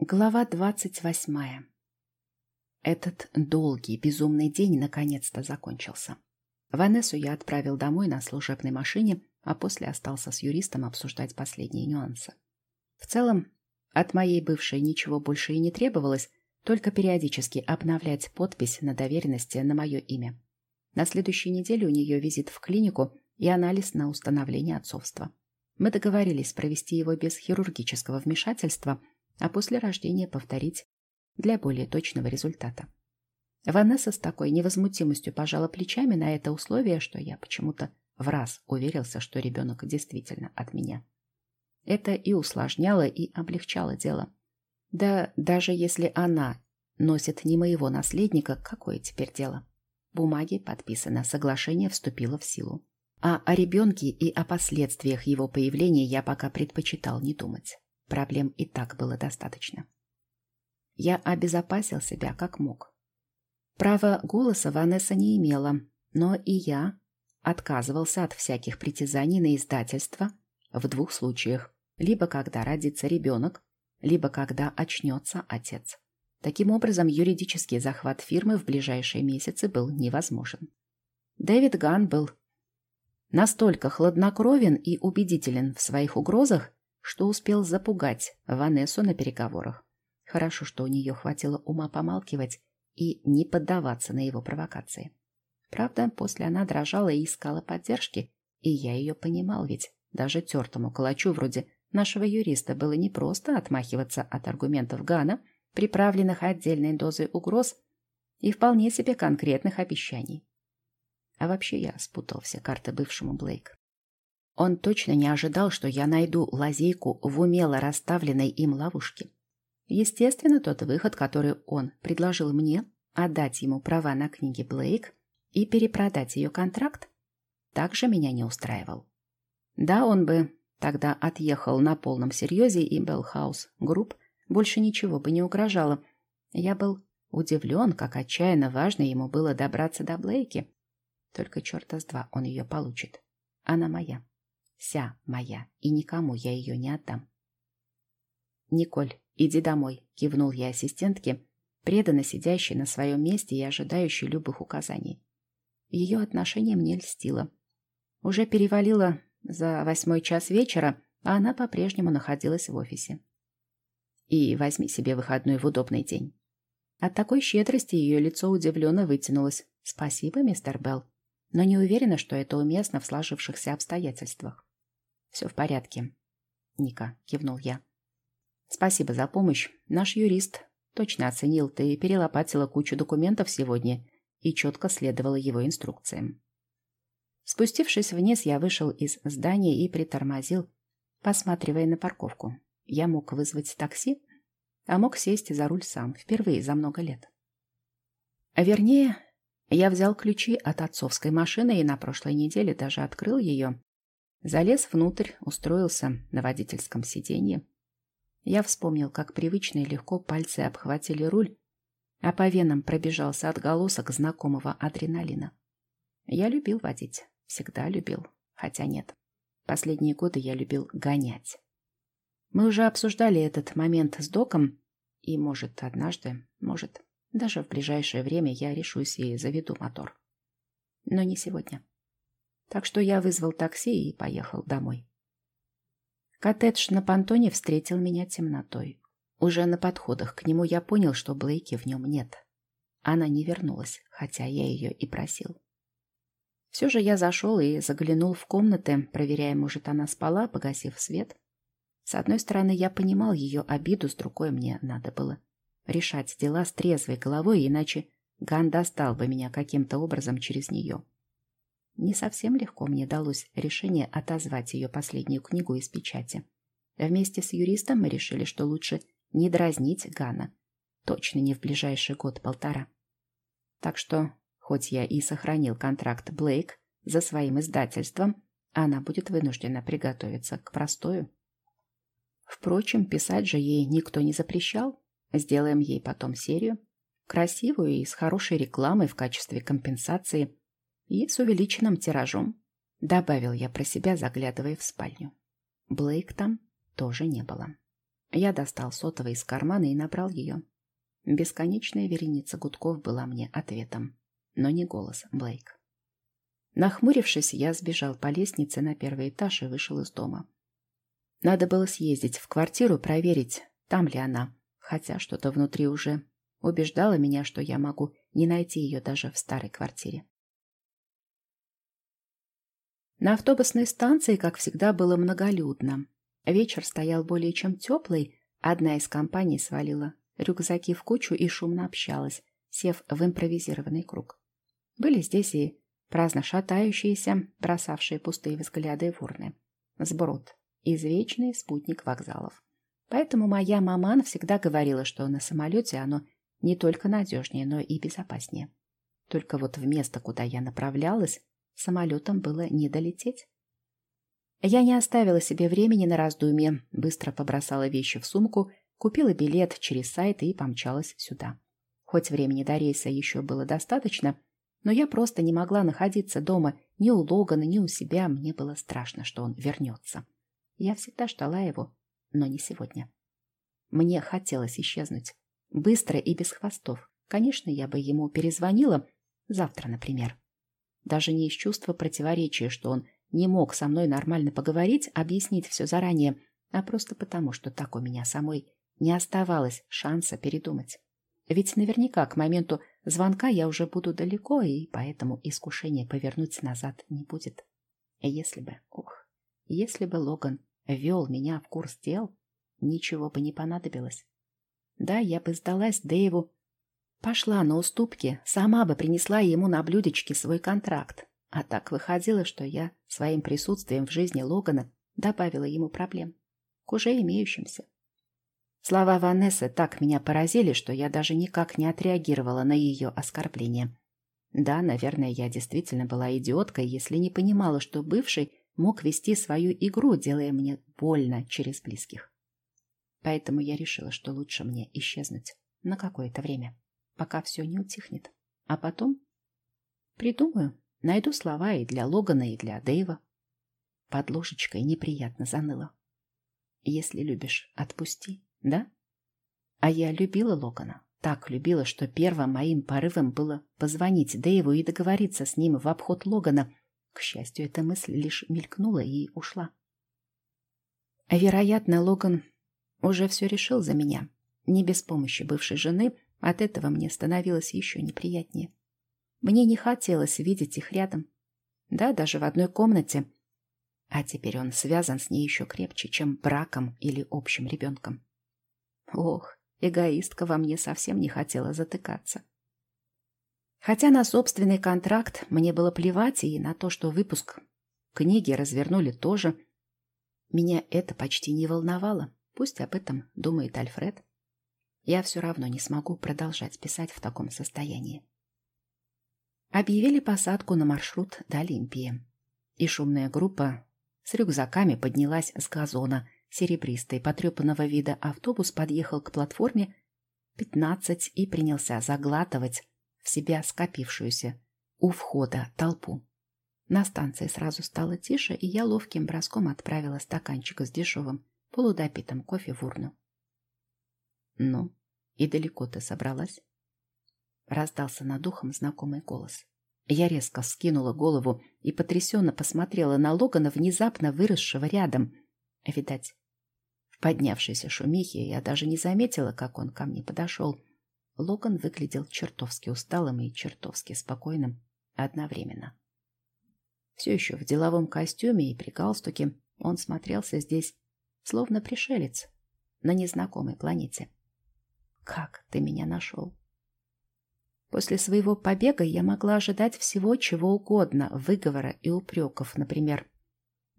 Глава двадцать восьмая. Этот долгий, безумный день наконец-то закончился. Ванессу я отправил домой на служебной машине, а после остался с юристом обсуждать последние нюансы. В целом, от моей бывшей ничего больше и не требовалось, только периодически обновлять подпись на доверенности на мое имя. На следующей неделе у нее визит в клинику и анализ на установление отцовства. Мы договорились провести его без хирургического вмешательства – а после рождения повторить для более точного результата. Ванесса с такой невозмутимостью пожала плечами на это условие, что я почему-то в раз уверился, что ребенок действительно от меня. Это и усложняло, и облегчало дело. Да даже если она носит не моего наследника, какое теперь дело? Бумаги подписано, соглашение вступило в силу. А о ребенке и о последствиях его появления я пока предпочитал не думать. Проблем и так было достаточно. Я обезопасил себя как мог. Права голоса Ванесса не имела, но и я отказывался от всяких притязаний на издательство в двух случаях. Либо когда родится ребенок, либо когда очнется отец. Таким образом, юридический захват фирмы в ближайшие месяцы был невозможен. Дэвид Ган был настолько хладнокровен и убедителен в своих угрозах, что успел запугать Ванессу на переговорах. Хорошо, что у нее хватило ума помалкивать и не поддаваться на его провокации. Правда, после она дрожала и искала поддержки, и я ее понимал, ведь даже тертому калачу вроде нашего юриста было непросто отмахиваться от аргументов Гана, приправленных отдельной дозой угроз и вполне себе конкретных обещаний. А вообще я спутал все карты бывшему Блейк. Он точно не ожидал, что я найду лазейку в умело расставленной им ловушке. Естественно, тот выход, который он предложил мне, отдать ему права на книги Блейк и перепродать ее контракт, также меня не устраивал. Да, он бы тогда отъехал на полном серьезе, и Беллхаус Групп больше ничего бы не угрожало. Я был удивлен, как отчаянно важно ему было добраться до Блейки. Только черта с два он ее получит. Она моя вся моя, и никому я ее не отдам. «Николь, иди домой», — кивнул я ассистентке, преданно сидящей на своем месте и ожидающей любых указаний. Ее отношение мне льстило. Уже перевалило за восьмой час вечера, а она по-прежнему находилась в офисе. И возьми себе выходной в удобный день. От такой щедрости ее лицо удивленно вытянулось. «Спасибо, мистер Белл, но не уверена, что это уместно в сложившихся обстоятельствах». «Все в порядке». «Ника», — кивнул я. «Спасибо за помощь. Наш юрист точно оценил, ты перелопатила кучу документов сегодня и четко следовала его инструкциям». Спустившись вниз, я вышел из здания и притормозил, посматривая на парковку. Я мог вызвать такси, а мог сесть за руль сам, впервые за много лет. А вернее, я взял ключи от отцовской машины и на прошлой неделе даже открыл ее, Залез внутрь, устроился на водительском сиденье. Я вспомнил, как привычно и легко пальцы обхватили руль, а по венам пробежался отголосок знакомого адреналина. Я любил водить, всегда любил, хотя нет. Последние годы я любил гонять. Мы уже обсуждали этот момент с доком, и, может, однажды, может, даже в ближайшее время я решусь и заведу мотор. Но не сегодня. Так что я вызвал такси и поехал домой. Коттедж на понтоне встретил меня темнотой. Уже на подходах к нему я понял, что Блейки в нем нет. Она не вернулась, хотя я ее и просил. Все же я зашел и заглянул в комнаты, проверяя, может, она спала, погасив свет. С одной стороны, я понимал ее обиду, с другой мне надо было решать дела с трезвой головой, иначе Ган достал бы меня каким-то образом через нее. Не совсем легко мне далось решение отозвать ее последнюю книгу из печати. Вместе с юристом мы решили, что лучше не дразнить Гана. Точно не в ближайший год-полтора. Так что, хоть я и сохранил контракт Блейк за своим издательством, она будет вынуждена приготовиться к простою. Впрочем, писать же ей никто не запрещал. Сделаем ей потом серию. Красивую и с хорошей рекламой в качестве компенсации – и с увеличенным тиражом, добавил я про себя, заглядывая в спальню. Блейк там тоже не было. Я достал сотовый из кармана и набрал ее. Бесконечная вереница гудков была мне ответом, но не голос Блейк. Нахмурившись, я сбежал по лестнице на первый этаж и вышел из дома. Надо было съездить в квартиру, проверить, там ли она, хотя что-то внутри уже убеждало меня, что я могу не найти ее даже в старой квартире. На автобусной станции, как всегда, было многолюдно. Вечер стоял более чем теплый, одна из компаний свалила рюкзаки в кучу и шумно общалась, сев в импровизированный круг. Были здесь и праздно шатающиеся, бросавшие пустые взгляды в урны. Сброд, извечный спутник вокзалов. Поэтому моя маман всегда говорила, что на самолете оно не только надежнее, но и безопаснее. Только вот в место, куда я направлялась, самолетом было не долететь. Я не оставила себе времени на раздумье, быстро побросала вещи в сумку, купила билет через сайт и помчалась сюда. Хоть времени до рейса еще было достаточно, но я просто не могла находиться дома ни у Логана, ни у себя. Мне было страшно, что он вернется. Я всегда ждала его, но не сегодня. Мне хотелось исчезнуть. Быстро и без хвостов. Конечно, я бы ему перезвонила. Завтра, например. Даже не из чувства противоречия, что он не мог со мной нормально поговорить, объяснить все заранее, а просто потому, что так у меня самой не оставалось шанса передумать. Ведь наверняка к моменту звонка я уже буду далеко, и поэтому искушение повернуть назад не будет. Если бы, ух, если бы Логан вел меня в курс дел, ничего бы не понадобилось. Да, я бы сдалась Дэйву, пошла на уступки, сама бы принесла ему на блюдечке свой контракт. А так выходило, что я своим присутствием в жизни Логана добавила ему проблем к уже имеющимся. Слова Ванессы так меня поразили, что я даже никак не отреагировала на ее оскорбление. Да, наверное, я действительно была идиоткой, если не понимала, что бывший мог вести свою игру, делая мне больно через близких. Поэтому я решила, что лучше мне исчезнуть на какое-то время, пока все не утихнет. А потом придумаю, найду слова и для Логана, и для Дэйва. Под ложечкой неприятно заныло. Если любишь, отпусти, да? А я любила Логана. Так любила, что первым моим порывом было позвонить Дэйву и договориться с ним в обход Логана. К счастью, эта мысль лишь мелькнула и ушла. Вероятно, Логан уже все решил за меня. Не без помощи бывшей жены, от этого мне становилось еще неприятнее. Мне не хотелось видеть их рядом. Да, даже в одной комнате. А теперь он связан с ней еще крепче, чем браком или общим ребенком. Ох, эгоистка во мне совсем не хотела затыкаться. Хотя на собственный контракт мне было плевать и на то, что выпуск книги развернули тоже, меня это почти не волновало. Пусть об этом думает Альфред. Я все равно не смогу продолжать писать в таком состоянии. Объявили посадку на маршрут до Олимпии. И шумная группа с рюкзаками поднялась с газона, Серебристый, потрепанного вида автобус подъехал к платформе 15 и принялся заглатывать в себя скопившуюся у входа толпу. На станции сразу стало тише, и я ловким броском отправила стаканчик с дешевым, полудопитым кофе в урну. «Ну, и далеко ты собралась?» Раздался над ухом знакомый голос. Я резко вскинула голову и потрясенно посмотрела на Логана, внезапно выросшего рядом. Видать, поднявшейся шумихе я даже не заметила, как он ко мне подошел. Логан выглядел чертовски усталым и чертовски спокойным одновременно. Все еще в деловом костюме и при галстуке он смотрелся здесь, словно пришелец на незнакомой планете. «Как ты меня нашел?» После своего побега я могла ожидать всего чего угодно, выговора и упреков, например.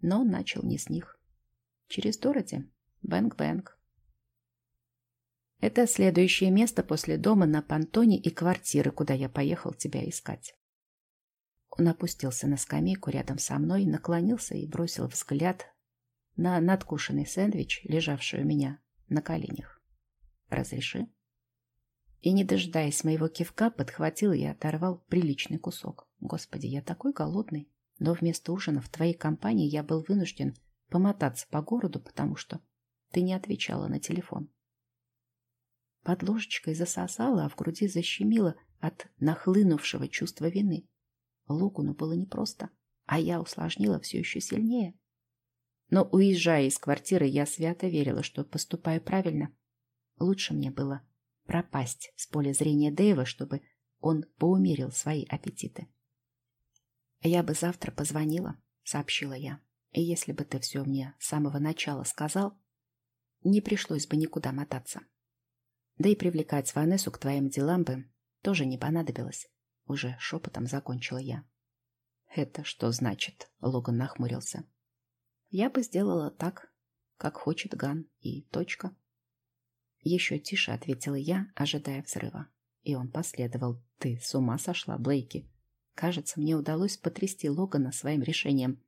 Но начал не с них. Через Дороти Бэнк-бэнк. Это следующее место после дома на понтоне и квартиры, куда я поехал тебя искать. Он опустился на скамейку рядом со мной, наклонился и бросил взгляд на надкушенный сэндвич, лежавший у меня на коленях. «Разреши?» И, не дожидаясь моего кивка, подхватил и оторвал приличный кусок. Господи, я такой голодный. Но вместо ужина в твоей компании я был вынужден помотаться по городу, потому что ты не отвечала на телефон. Под ложечкой засосала, а в груди защемило от нахлынувшего чувства вины. Логуну было непросто, а я усложнила все еще сильнее. Но, уезжая из квартиры, я свято верила, что поступаю правильно. Лучше мне было пропасть с поля зрения Дэйва, чтобы он поумерил свои аппетиты. «Я бы завтра позвонила», — сообщила я. «И если бы ты все мне с самого начала сказал, не пришлось бы никуда мотаться. Да и привлекать Ванессу к твоим делам бы тоже не понадобилось». Уже шепотом закончила я. «Это что значит?» — Логан нахмурился. «Я бы сделала так, как хочет Ган, и точка». Еще тише ответила я, ожидая взрыва. И он последовал. «Ты с ума сошла, Блейки?» Кажется, мне удалось потрясти Логана своим решением.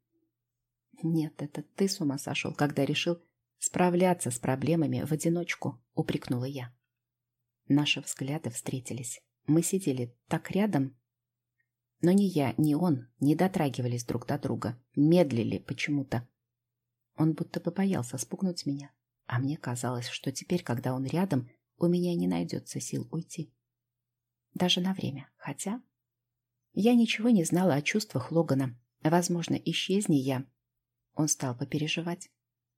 «Нет, это ты с ума сошел, когда решил справляться с проблемами в одиночку», — упрекнула я. Наши взгляды встретились. Мы сидели так рядом, но ни я, ни он не дотрагивались друг до друга, медлили почему-то. Он будто бы боялся спугнуть меня, а мне казалось, что теперь, когда он рядом, у меня не найдется сил уйти. Даже на время, хотя... Я ничего не знала о чувствах Логана. Возможно, исчезни я. Он стал бы переживать.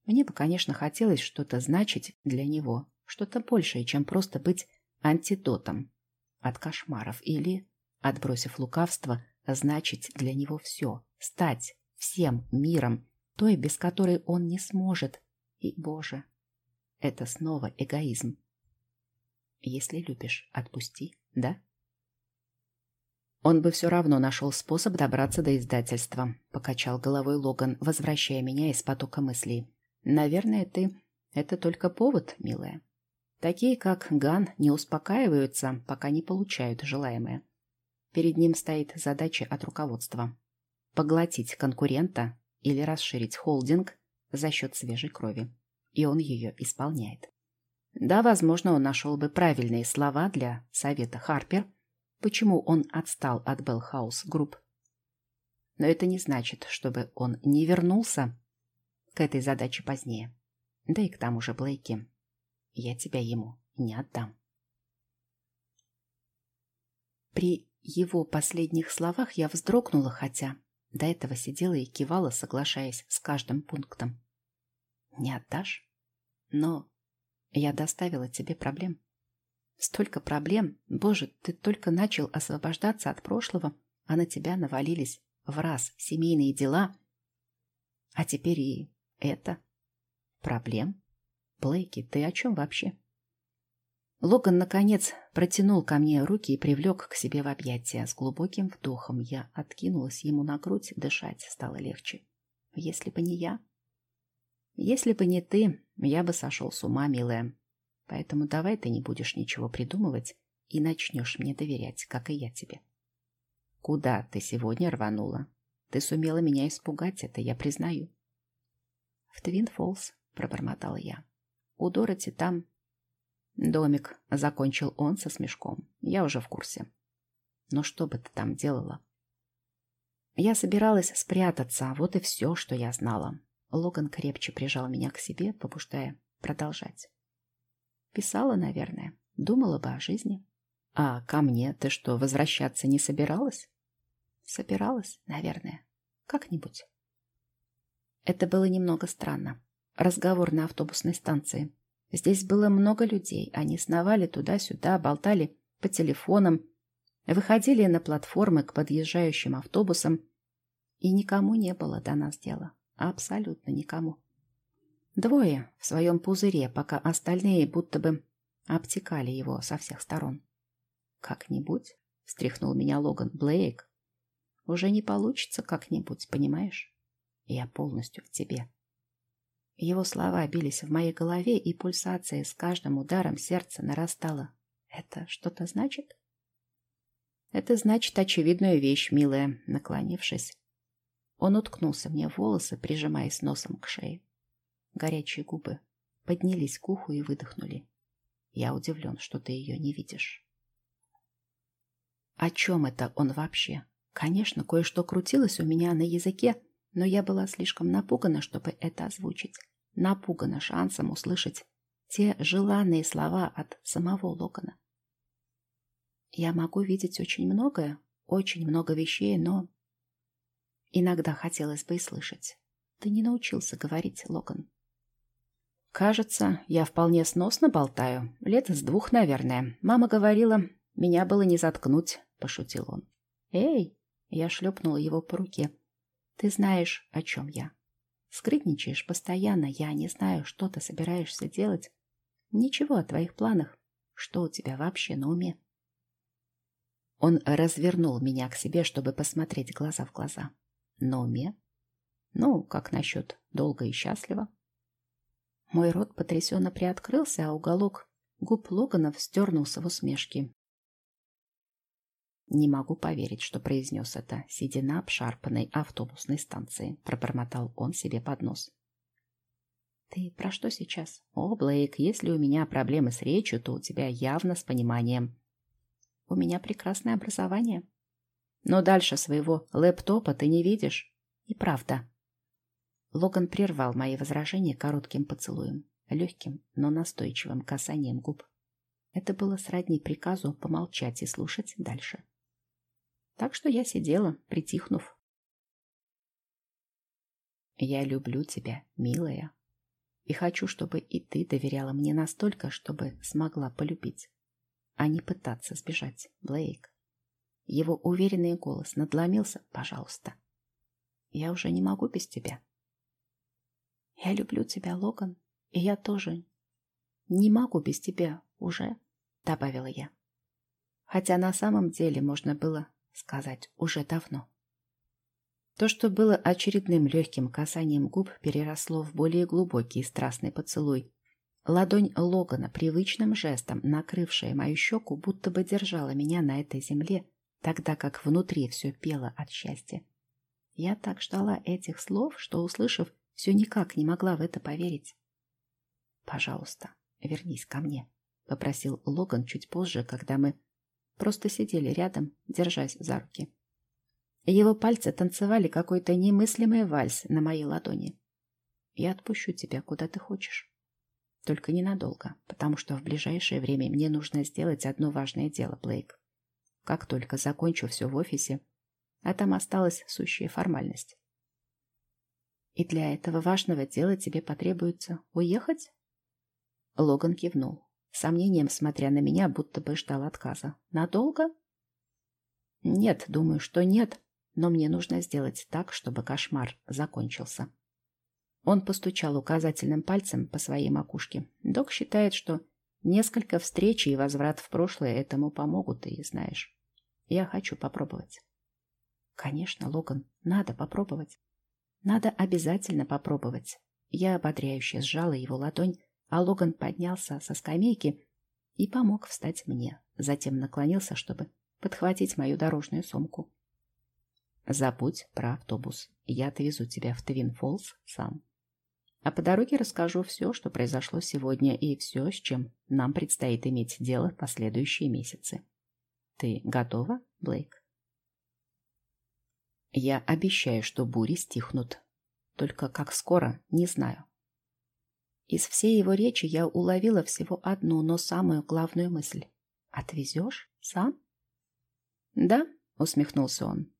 Мне бы, конечно, хотелось что-то значить для него, что-то большее, чем просто быть антидотом от кошмаров или, отбросив лукавство, значить для него все, стать всем миром, той, без которой он не сможет. И, Боже, это снова эгоизм. Если любишь, отпусти, да? Он бы все равно нашел способ добраться до издательства, покачал головой Логан, возвращая меня из потока мыслей. Наверное, ты... Это только повод, милая. Такие, как Ган, не успокаиваются, пока не получают желаемое. Перед ним стоит задача от руководства. Поглотить конкурента или расширить холдинг за счет свежей крови. И он ее исполняет. Да, возможно, он нашел бы правильные слова для совета Харпер, почему он отстал от Беллхаус Групп. Но это не значит, чтобы он не вернулся к этой задаче позднее. Да и к тому же Блейк, и я тебя ему не отдам. При его последних словах я вздрогнула, хотя до этого сидела и кивала, соглашаясь с каждым пунктом. Не отдашь? Но я доставила тебе проблем. Столько проблем. Боже, ты только начал освобождаться от прошлого, а на тебя навалились в раз семейные дела. А теперь и это. Проблем? Блейки, ты о чем вообще? Логан, наконец, протянул ко мне руки и привлек к себе в объятия. С глубоким вдохом я откинулась ему на грудь, дышать стало легче. Если бы не я... Если бы не ты, я бы сошел с ума, милая. Поэтому давай ты не будешь ничего придумывать и начнешь мне доверять, как и я тебе. Куда ты сегодня рванула? Ты сумела меня испугать, это я признаю. В Твин Фолс, пробормотала я. У Дороти там... Домик, закончил он со смешком. Я уже в курсе. Но что бы ты там делала? Я собиралась спрятаться, вот и все, что я знала. Логан крепче прижал меня к себе, побуждая продолжать. Писала, наверное. Думала бы о жизни. А ко мне ты что, возвращаться не собиралась? Собиралась, наверное. Как-нибудь. Это было немного странно. Разговор на автобусной станции. Здесь было много людей. Они сновали туда-сюда, болтали по телефонам, выходили на платформы к подъезжающим автобусам. И никому не было до нас дела. Абсолютно никому. Двое в своем пузыре, пока остальные будто бы обтекали его со всех сторон. «Как-нибудь?» — встряхнул меня Логан. «Блейк, уже не получится как-нибудь, понимаешь? Я полностью в тебе». Его слова бились в моей голове, и пульсация с каждым ударом сердца нарастала. «Это что-то значит?» «Это значит очевидную вещь, милая», наклонившись. Он уткнулся мне в волосы, прижимаясь носом к шее. Горячие губы поднялись к уху и выдохнули. Я удивлен, что ты ее не видишь. О чем это он вообще? Конечно, кое-что крутилось у меня на языке, но я была слишком напугана, чтобы это озвучить. Напугана шансом услышать те желанные слова от самого Логана. Я могу видеть очень многое, очень много вещей, но... Иногда хотелось бы и слышать. Ты не научился говорить, Логан. Кажется, я вполне сносно болтаю. Лет с двух, наверное. Мама говорила, меня было не заткнуть, пошутил он. Эй, я шлепнула его по руке. Ты знаешь, о чем я. Скрытничаешь постоянно, я не знаю, что ты собираешься делать. Ничего о твоих планах. Что у тебя вообще на уме? Он развернул меня к себе, чтобы посмотреть глаза в глаза. На уме? Ну, как насчет долго и счастливо? Мой рот потрясенно приоткрылся, а уголок губ Логана стернулся в усмешке. «Не могу поверить, что произнес это, сидя на обшарпанной автобусной станции», — пробормотал он себе под нос. «Ты про что сейчас?» «О, Блейк, если у меня проблемы с речью, то у тебя явно с пониманием». «У меня прекрасное образование». «Но дальше своего лэптопа ты не видишь?» «И правда». Логан прервал мои возражения коротким поцелуем, легким, но настойчивым касанием губ. Это было сродни приказу помолчать и слушать дальше. Так что я сидела, притихнув. «Я люблю тебя, милая», и хочу, чтобы и ты доверяла мне настолько, чтобы смогла полюбить, а не пытаться сбежать, Блейк. Его уверенный голос надломился. «Пожалуйста, я уже не могу без тебя». «Я люблю тебя, Логан, и я тоже не могу без тебя уже», — добавила я. Хотя на самом деле можно было сказать уже давно. То, что было очередным легким касанием губ, переросло в более глубокий страстный поцелуй. Ладонь Логана, привычным жестом, накрывшая мою щеку, будто бы держала меня на этой земле, тогда как внутри все пело от счастья. Я так ждала этих слов, что, услышав, все никак не могла в это поверить. «Пожалуйста, вернись ко мне», — попросил Логан чуть позже, когда мы Просто сидели рядом, держась за руки. Его пальцы танцевали какой-то немыслимый вальс на моей ладони. Я отпущу тебя, куда ты хочешь. Только ненадолго, потому что в ближайшее время мне нужно сделать одно важное дело, Блейк. Как только закончу все в офисе, а там осталась сущая формальность. И для этого важного дела тебе потребуется уехать? Логан кивнул сомнением смотря на меня, будто бы ждал отказа. «Надолго?» «Нет, думаю, что нет, но мне нужно сделать так, чтобы кошмар закончился». Он постучал указательным пальцем по своей макушке. Док считает, что несколько встреч и возврат в прошлое этому помогут, и знаешь. Я хочу попробовать. Конечно, Логан, надо попробовать. Надо обязательно попробовать. Я ободряюще сжала его ладонь, а Логан поднялся со скамейки и помог встать мне. Затем наклонился, чтобы подхватить мою дорожную сумку. «Забудь про автобус. Я отвезу тебя в Твин Фолс сам. А по дороге расскажу все, что произошло сегодня, и все, с чем нам предстоит иметь дело в последующие месяцы. Ты готова, Блейк?» «Я обещаю, что бури стихнут. Только как скоро, не знаю. Из всей его речи я уловила всего одну, но самую главную мысль. «Отвезешь? Сам?» «Да», — усмехнулся он.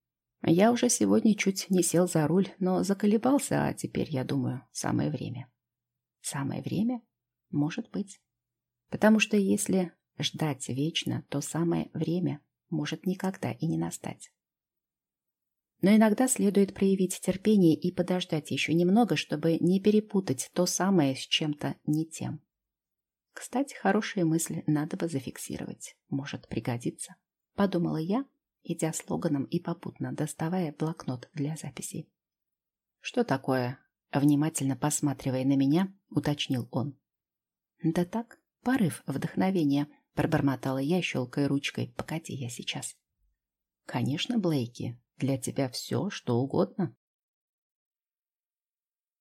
«Я уже сегодня чуть не сел за руль, но заколебался, а теперь, я думаю, самое время». «Самое время? Может быть. Потому что если ждать вечно, то самое время может никогда и не настать. Но иногда следует проявить терпение и подождать еще немного, чтобы не перепутать то самое с чем-то не тем. Кстати, хорошие мысли надо бы зафиксировать. Может пригодиться. Подумала я, идя слоганом и попутно доставая блокнот для записей. «Что такое?» Внимательно посматривая на меня, уточнил он. «Да так, порыв вдохновения», — пробормотала я, щелкая ручкой. «Погоди, я сейчас». «Конечно, Блейки, для тебя все, что угодно.